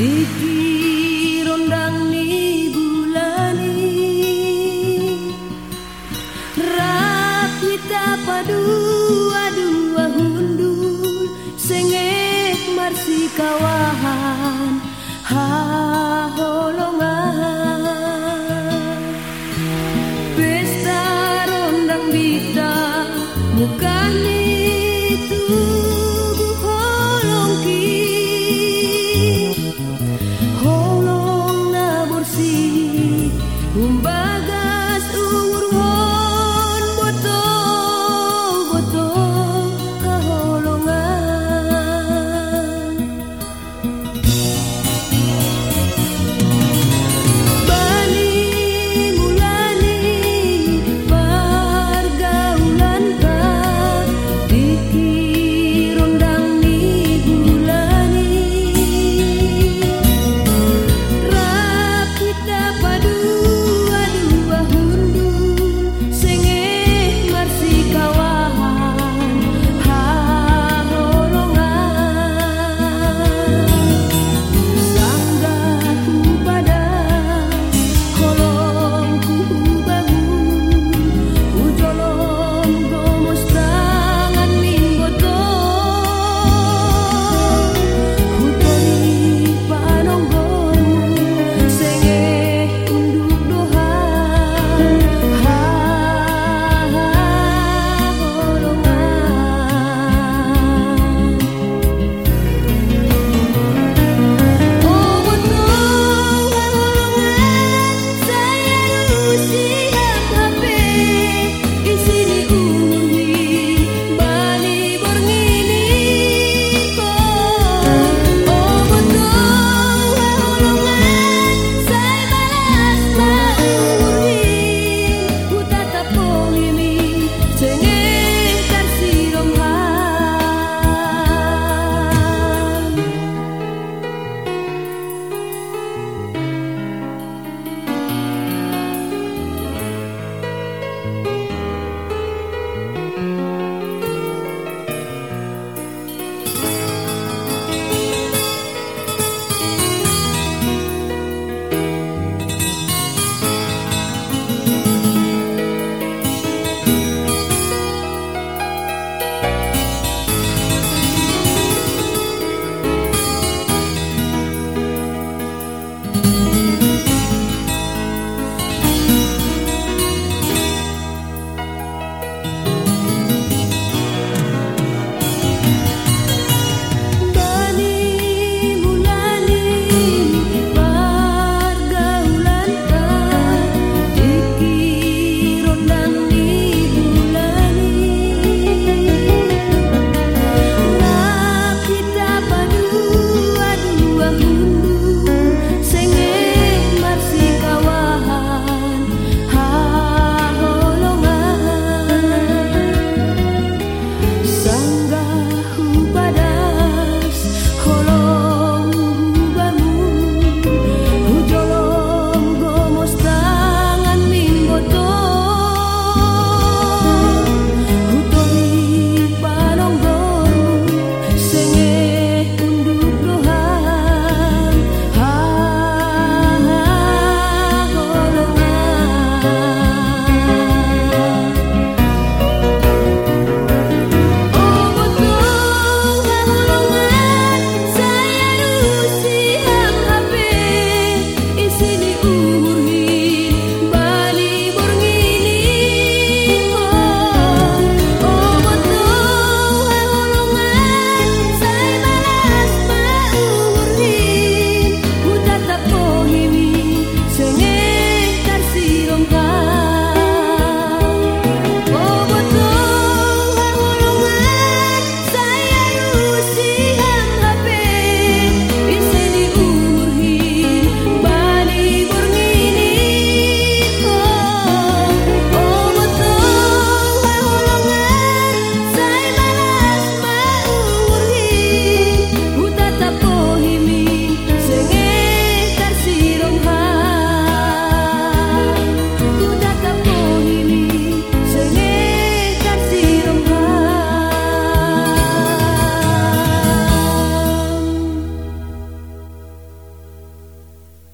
Titi rondang ni bulani Rak kita padu adu hundul sengit marsi kawahan ah holongan. Pesta rondang bita muka